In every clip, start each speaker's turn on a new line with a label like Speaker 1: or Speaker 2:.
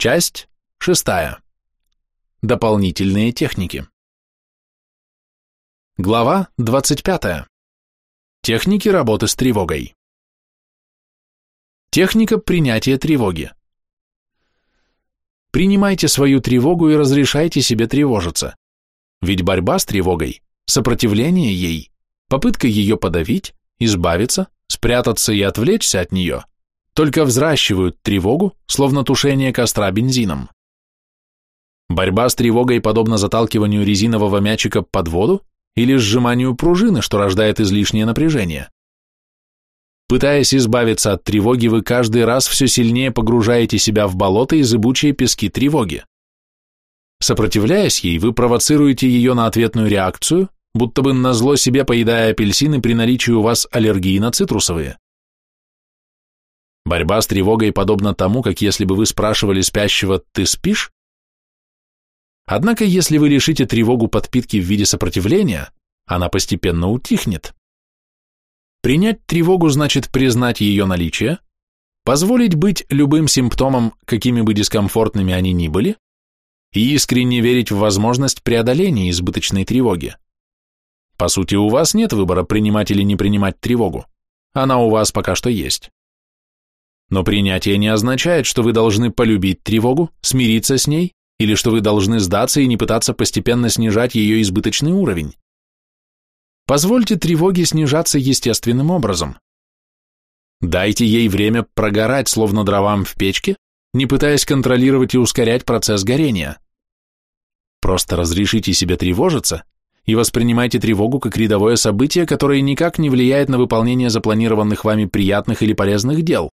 Speaker 1: Часть шестая. Дополнительные техники. Глава 25. Техники работы с тревогой. Техника принятия тревоги. Принимайте свою тревогу и разрешайте себе тревожиться. Ведь борьба с тревогой, сопротивление ей, попытка ее подавить, избавиться, спрятаться и отвлечься от нее только взращивают тревогу, словно тушение костра бензином. Борьба с тревогой подобна заталкиванию резинового мячика под воду или сжиманию пружины, что рождает излишнее напряжение. Пытаясь избавиться от тревоги, вы каждый раз все сильнее погружаете себя в болото и зыбучие пески тревоги. Сопротивляясь ей, вы провоцируете ее на ответную реакцию, будто бы назло себе поедая апельсины при наличии у вас аллергии на цитрусовые. Борьба с тревогой подобна тому, как если бы вы спрашивали спящего «ты спишь?». Однако, если вы решите тревогу подпитки в виде сопротивления, она постепенно утихнет. Принять тревогу значит признать ее наличие, позволить быть любым симптомам, какими бы дискомфортными они ни были, и искренне верить в возможность преодоления избыточной тревоги. По сути, у вас нет выбора принимать или не принимать тревогу. Она у вас пока что есть. Но принятие не означает, что вы должны полюбить тревогу, смириться с ней, или что вы должны сдаться и не пытаться постепенно снижать ее избыточный уровень. Позвольте тревоге снижаться естественным образом. Дайте ей время прогорать, словно дровам в печке, не пытаясь контролировать и ускорять процесс горения. Просто разрешите себе тревожиться и воспринимайте тревогу как рядовое событие, которое никак не влияет на выполнение запланированных вами приятных или полезных дел.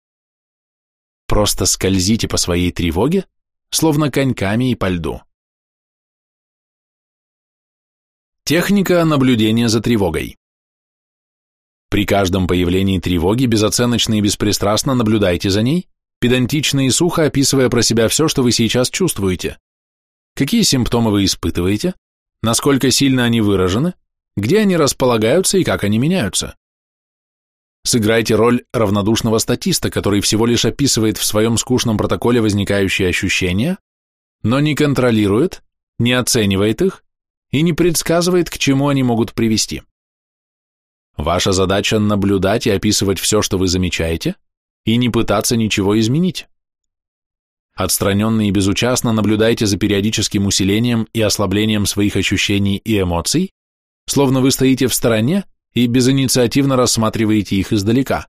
Speaker 1: Просто скользите по своей тревоге, словно коньками и по льду. Техника наблюдения за тревогой. При каждом появлении тревоги безоценочно и беспристрастно наблюдайте за ней, педантично и сухо описывая про себя все, что вы сейчас чувствуете. Какие симптомы вы испытываете, насколько сильно они выражены, где они располагаются и как они меняются. Сыграйте роль равнодушного статиста, который всего лишь описывает в своем скучном протоколе возникающие ощущения, но не контролирует, не оценивает их и не предсказывает, к чему они могут привести. Ваша задача наблюдать и описывать все, что вы замечаете, и не пытаться ничего изменить. Отстраненно и безучастно наблюдайте за периодическим усилением и ослаблением своих ощущений и эмоций, словно вы стоите в стороне и безинициативно рассматриваете их издалека.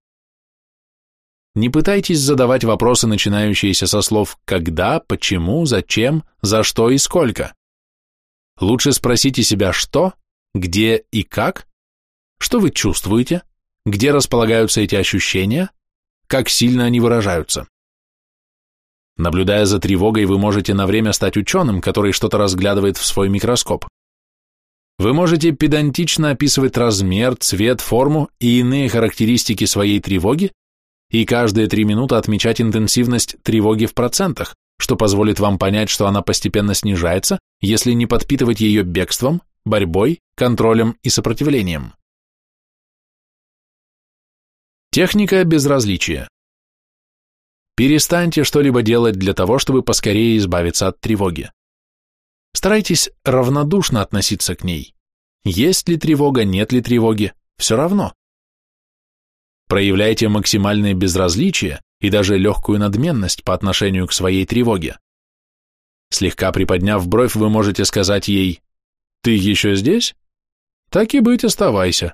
Speaker 1: Не пытайтесь задавать вопросы, начинающиеся со слов «когда», «почему», «зачем», «за что» и «сколько». Лучше спросите себя «что», «где» и «как», что вы чувствуете, где располагаются эти ощущения, как сильно они выражаются. Наблюдая за тревогой, вы можете на время стать ученым, который что-то разглядывает в свой микроскоп. Вы можете педантично описывать размер, цвет, форму и иные характеристики своей тревоги и каждые три минуты отмечать интенсивность тревоги в процентах, что позволит вам понять, что она постепенно снижается, если не подпитывать ее бегством, борьбой, контролем и сопротивлением. Техника безразличия. Перестаньте что-либо делать для того, чтобы поскорее избавиться от тревоги. Старайтесь равнодушно относиться к ней. Есть ли тревога, нет ли тревоги, все равно. Проявляйте максимальное безразличие и даже легкую надменность по отношению к своей тревоге. Слегка приподняв бровь, вы можете сказать ей «Ты еще здесь? Так и быть, оставайся.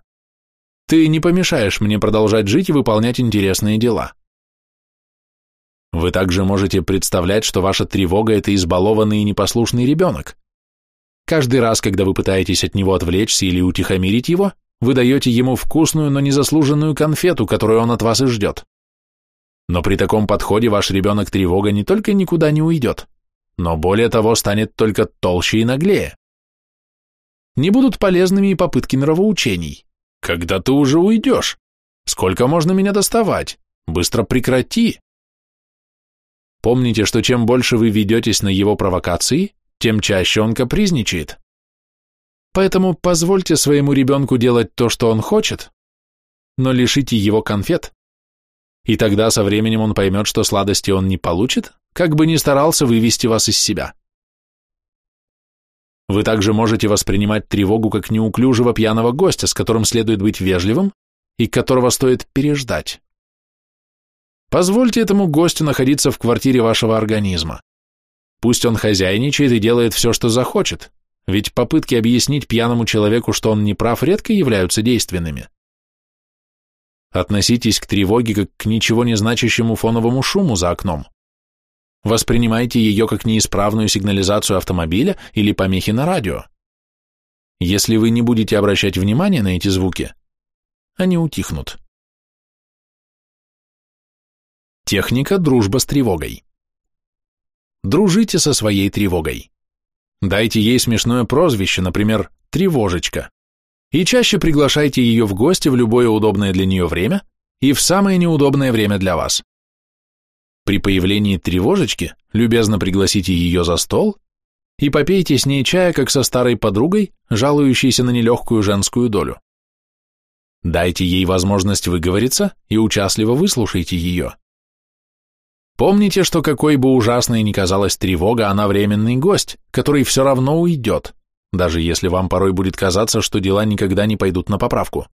Speaker 1: Ты не помешаешь мне продолжать жить и выполнять интересные дела». Вы также можете представлять, что ваша тревога – это избалованный и непослушный ребенок. Каждый раз, когда вы пытаетесь от него отвлечься или утихомирить его, вы даете ему вкусную, но незаслуженную конфету, которую он от вас и ждет. Но при таком подходе ваш ребенок тревога не только никуда не уйдет, но более того станет только толще и наглее. Не будут полезными и попытки нравоучений. Когда ты уже уйдешь? Сколько можно меня доставать? Быстро прекрати. Помните, что чем больше вы ведетесь на его провокации, тем чаще он капризничает. Поэтому позвольте своему ребенку делать то, что он хочет, но лишите его конфет, и тогда со временем он поймет, что сладости он не получит, как бы ни старался вывести вас из себя. Вы также можете воспринимать тревогу как неуклюжего пьяного гостя, с которым следует быть вежливым и которого стоит переждать. Позвольте этому гостю находиться в квартире вашего организма. Пусть он хозяйничает и делает все, что захочет, ведь попытки объяснить пьяному человеку, что он не прав, редко являются действенными. Относитесь к тревоге как к ничего не значащему фоновому шуму за окном. Воспринимайте ее как неисправную сигнализацию автомобиля или помехи на радио. Если вы не будете обращать внимания на эти звуки, они утихнут. Техника дружба с тревогой. Дружите со своей тревогой. Дайте ей смешное прозвище, например, «тревожечка», и чаще приглашайте ее в гости в любое удобное для нее время и в самое неудобное время для вас. При появлении тревожечки любезно пригласите ее за стол и попейте с ней чая, как со старой подругой, жалующейся на нелегкую женскую долю. Дайте ей возможность выговориться и участливо выслушайте ее. Помните, что какой бы ужасной ни казалась тревога, она временный гость, который все равно уйдет, даже если вам порой будет казаться, что дела никогда не пойдут на поправку.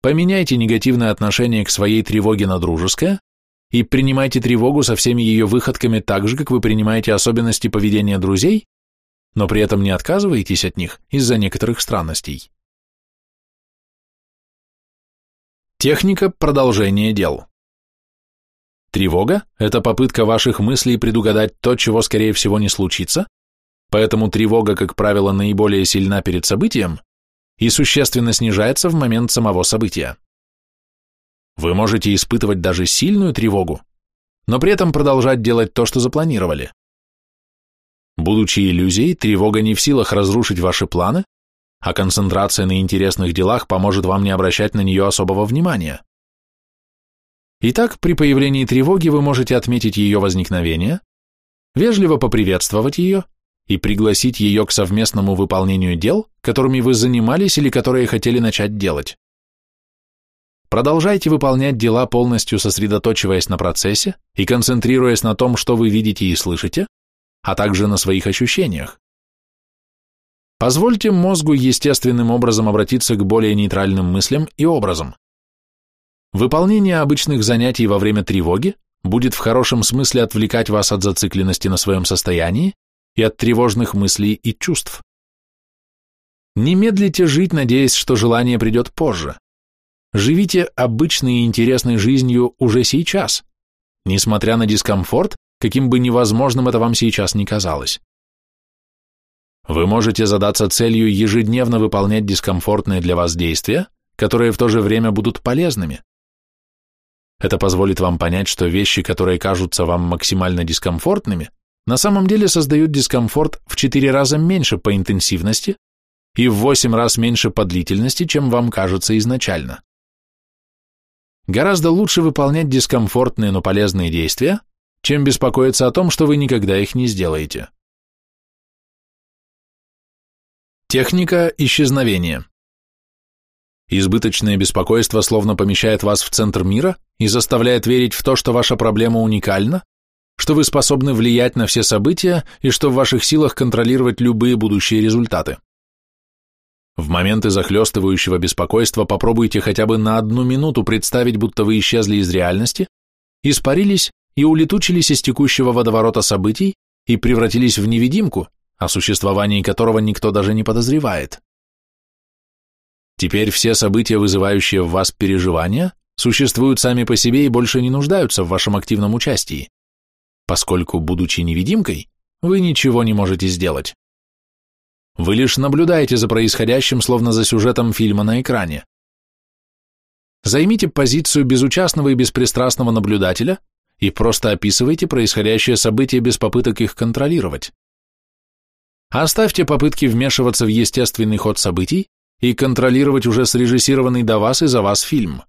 Speaker 1: Поменяйте негативное отношение к своей тревоге на дружеское и принимайте тревогу со всеми ее выходками так же, как вы принимаете особенности поведения друзей, но при этом не отказываетесь от них из-за некоторых странностей. Техника продолжения дел. Тревога – это попытка ваших мыслей предугадать то, чего, скорее всего, не случится, поэтому тревога, как правило, наиболее сильна перед событием и существенно снижается в момент самого события. Вы можете испытывать даже сильную тревогу, но при этом продолжать делать то, что запланировали. Будучи иллюзией, тревога не в силах разрушить ваши планы, а концентрация на интересных делах поможет вам не обращать на нее особого внимания. Итак, при появлении тревоги вы можете отметить ее возникновение, вежливо поприветствовать ее и пригласить ее к совместному выполнению дел, которыми вы занимались или которые хотели начать делать. Продолжайте выполнять дела, полностью сосредоточиваясь на процессе и концентрируясь на том, что вы видите и слышите, а также на своих ощущениях. Позвольте мозгу естественным образом обратиться к более нейтральным мыслям и образам. Выполнение обычных занятий во время тревоги будет в хорошем смысле отвлекать вас от зацикленности на своем состоянии и от тревожных мыслей и чувств. Не медлите жить, надеясь, что желание придет позже. Живите обычной и интересной жизнью уже сейчас, несмотря на дискомфорт, каким бы невозможным это вам сейчас ни казалось. Вы можете задаться целью ежедневно выполнять дискомфортные для вас действия, которые в то же время будут полезными. Это позволит вам понять, что вещи, которые кажутся вам максимально дискомфортными, на самом деле создают дискомфорт в 4 раза меньше по интенсивности и в 8 раз меньше по длительности, чем вам кажется изначально. Гораздо лучше выполнять дискомфортные, но полезные действия, чем беспокоиться о том, что вы никогда их не сделаете. Техника исчезновения. Избыточное беспокойство словно помещает вас в центр мира и заставляет верить в то, что ваша проблема уникальна, что вы способны влиять на все события и что в ваших силах контролировать любые будущие результаты. В моменты захлестывающего беспокойства попробуйте хотя бы на одну минуту представить, будто вы исчезли из реальности, испарились и улетучились из текущего водоворота событий и превратились в невидимку, о существовании которого никто даже не подозревает. Теперь все события, вызывающие в вас переживания, существуют сами по себе и больше не нуждаются в вашем активном участии, поскольку, будучи невидимкой, вы ничего не можете сделать. Вы лишь наблюдаете за происходящим, словно за сюжетом фильма на экране. Займите позицию безучастного и беспристрастного наблюдателя и просто описывайте происходящее событие без попыток их контролировать. Оставьте попытки вмешиваться в естественный ход событий и контролировать уже срежиссированный до вас и за вас фильм.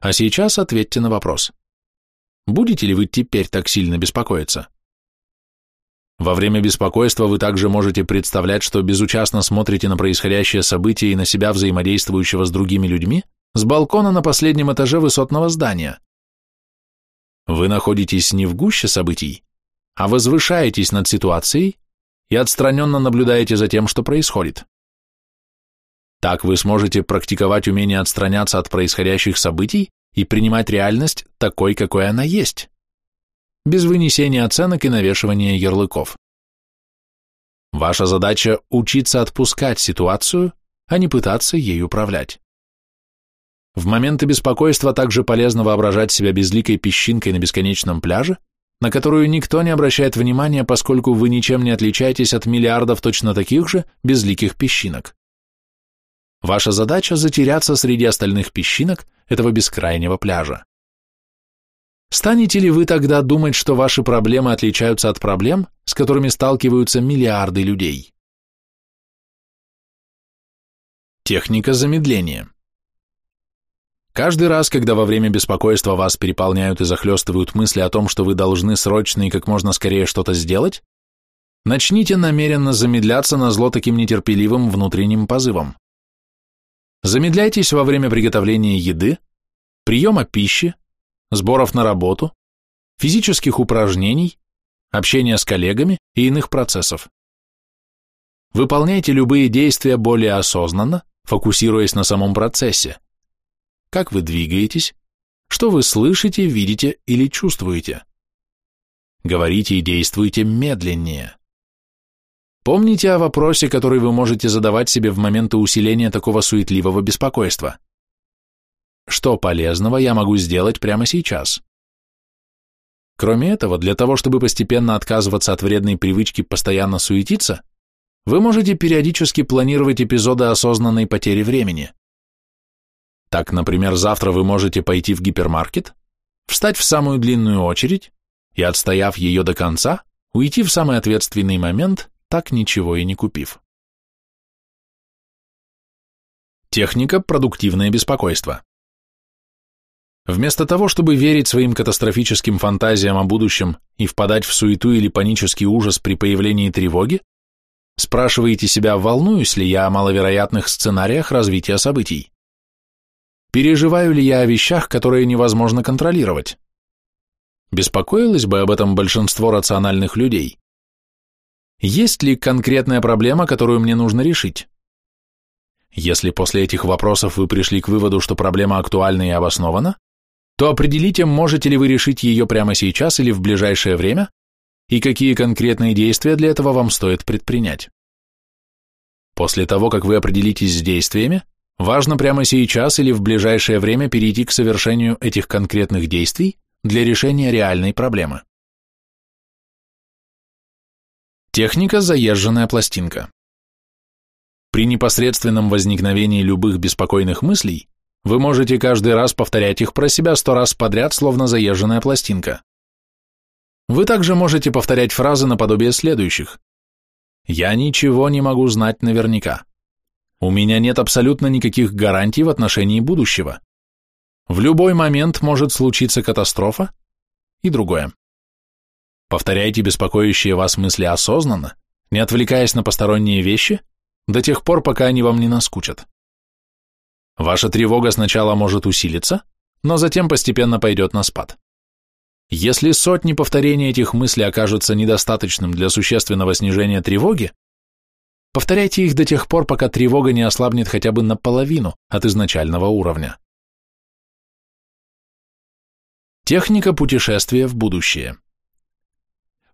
Speaker 1: А сейчас ответьте на вопрос. Будете ли вы теперь так сильно беспокоиться? Во время беспокойства вы также можете представлять, что безучастно смотрите на происходящее событие и на себя взаимодействующего с другими людьми с балкона на последнем этаже высотного здания. Вы находитесь не в гуще событий, а возвышаетесь над ситуацией и отстраненно наблюдаете за тем, что происходит. Так вы сможете практиковать умение отстраняться от происходящих событий и принимать реальность такой, какой она есть, без вынесения оценок и навешивания ярлыков. Ваша задача – учиться отпускать ситуацию, а не пытаться ей управлять. В моменты беспокойства также полезно воображать себя безликой песчинкой на бесконечном пляже, на которую никто не обращает внимания, поскольку вы ничем не отличаетесь от миллиардов точно таких же безликих песчинок. Ваша задача – затеряться среди остальных песчинок этого бескрайнего пляжа. Станете ли вы тогда думать, что ваши проблемы отличаются от проблем, с которыми сталкиваются миллиарды людей? Техника замедления. Каждый раз, когда во время беспокойства вас переполняют и захлестывают мысли о том, что вы должны срочно и как можно скорее что-то сделать, начните намеренно замедляться на зло таким нетерпеливым внутренним позывом. Замедляйтесь во время приготовления еды, приема пищи, сборов на работу, физических упражнений, общения с коллегами и иных процессов. Выполняйте любые действия более осознанно, фокусируясь на самом процессе как вы двигаетесь, что вы слышите, видите или чувствуете. Говорите и действуйте медленнее. Помните о вопросе, который вы можете задавать себе в моменты усиления такого суетливого беспокойства. Что полезного я могу сделать прямо сейчас? Кроме этого, для того, чтобы постепенно отказываться от вредной привычки постоянно суетиться, вы можете периодически планировать эпизоды осознанной потери времени. Так, например, завтра вы можете пойти в гипермаркет, встать в самую длинную очередь и, отстояв ее до конца, уйти в самый ответственный момент, так ничего и не купив. Техника «Продуктивное беспокойство». Вместо того, чтобы верить своим катастрофическим фантазиям о будущем и впадать в суету или панический ужас при появлении тревоги, спрашиваете себя, волнуюсь ли я о маловероятных сценариях развития событий. Переживаю ли я о вещах, которые невозможно контролировать? Беспокоилось бы об этом большинство рациональных людей. Есть ли конкретная проблема, которую мне нужно решить? Если после этих вопросов вы пришли к выводу, что проблема актуальна и обоснована, то определите, можете ли вы решить ее прямо сейчас или в ближайшее время, и какие конкретные действия для этого вам стоит предпринять. После того, как вы определитесь с действиями, Важно прямо сейчас или в ближайшее время перейти к совершению этих конкретных действий для решения реальной проблемы. Техника «Заезженная пластинка». При непосредственном возникновении любых беспокойных мыслей вы можете каждый раз повторять их про себя сто раз подряд, словно заезженная пластинка. Вы также можете повторять фразы наподобие следующих. «Я ничего не могу знать наверняка». У меня нет абсолютно никаких гарантий в отношении будущего. В любой момент может случиться катастрофа и другое. Повторяйте беспокоящие вас мысли осознанно, не отвлекаясь на посторонние вещи, до тех пор, пока они вам не наскучат. Ваша тревога сначала может усилиться, но затем постепенно пойдет на спад. Если сотни повторений этих мыслей окажутся недостаточным для существенного снижения тревоги, Повторяйте их до тех пор, пока тревога не ослабнет хотя бы наполовину от изначального уровня. Техника путешествия в будущее.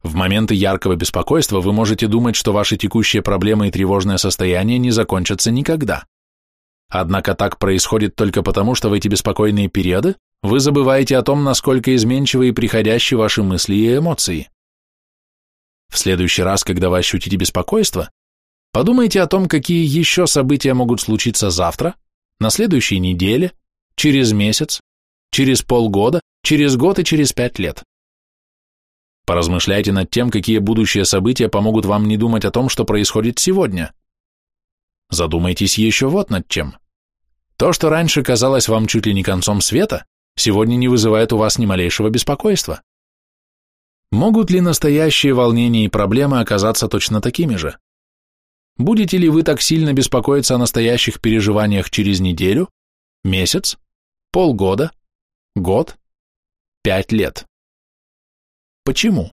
Speaker 1: В моменты яркого беспокойства вы можете думать, что ваши текущие проблемы и тревожное состояние не закончатся никогда. Однако так происходит только потому, что в эти беспокойные периоды вы забываете о том, насколько изменчивы и приходящие ваши мысли и эмоции. В следующий раз, когда вы ощутите беспокойство, Подумайте о том, какие еще события могут случиться завтра, на следующей неделе, через месяц, через полгода, через год и через пять лет. Поразмышляйте над тем, какие будущие события помогут вам не думать о том, что происходит сегодня. Задумайтесь еще вот над чем. То, что раньше казалось вам чуть ли не концом света, сегодня не вызывает у вас ни малейшего беспокойства. Могут ли настоящие волнения и проблемы оказаться точно такими же? Будете ли вы так сильно беспокоиться о настоящих переживаниях через неделю, месяц, полгода, год, пять лет? Почему?